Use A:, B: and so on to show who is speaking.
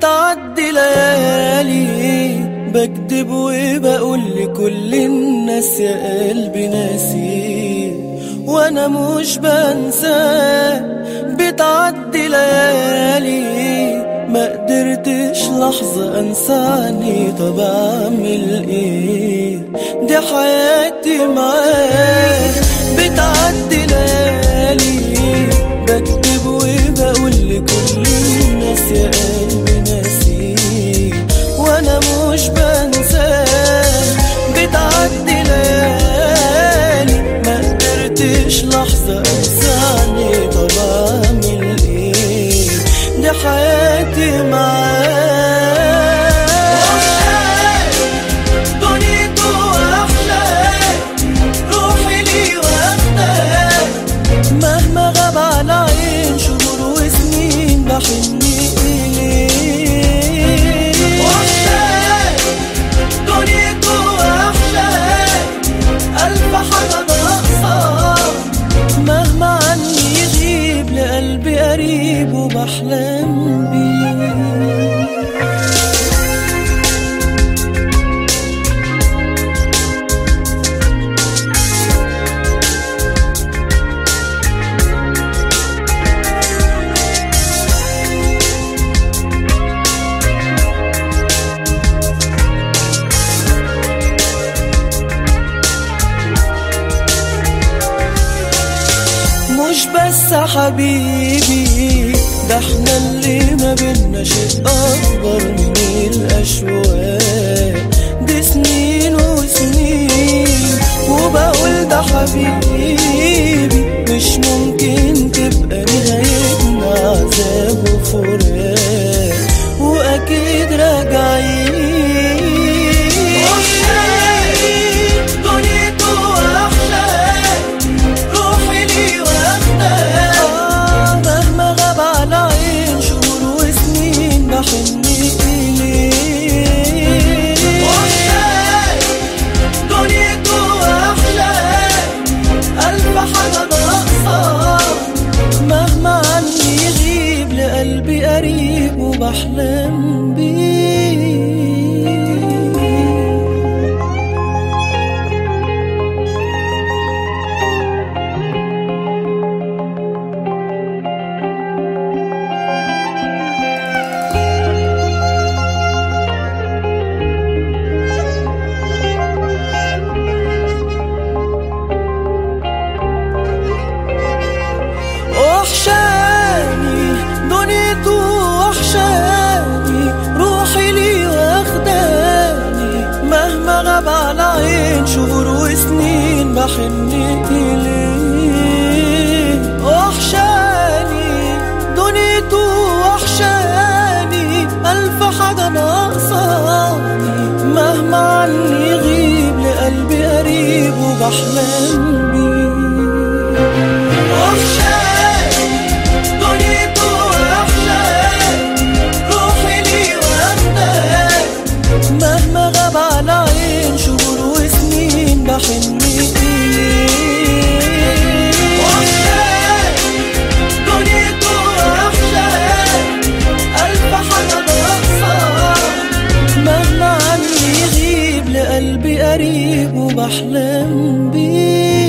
A: تعدي ليالي. بكدب وبقول لكل الناس يا قلبي ناسي. وأنا مش بنسى بتعدي ليالي. ما قدرتش لحظة أنساني. طب أعمل إيه؟ دي حياتي معاك. بتعدي ليالي. بكتب وبقول لكل الناس يا قلبي وبحلم بيه مش بس حبيبي. ده إحنا اللي ما بينا شيء أكبر من الأشواق. دي سنين وسنين وبقول ده حبيبي. لقلبي قريب وبحلم بيه. عين شهور وسنين بحن إليه وحشاني دنيته وحشاني. ألف حاجة ناقصاني. مهما عني يغيب لقلبي قريب وبحلم بيه. وحشاك غريب وبحلم بيه.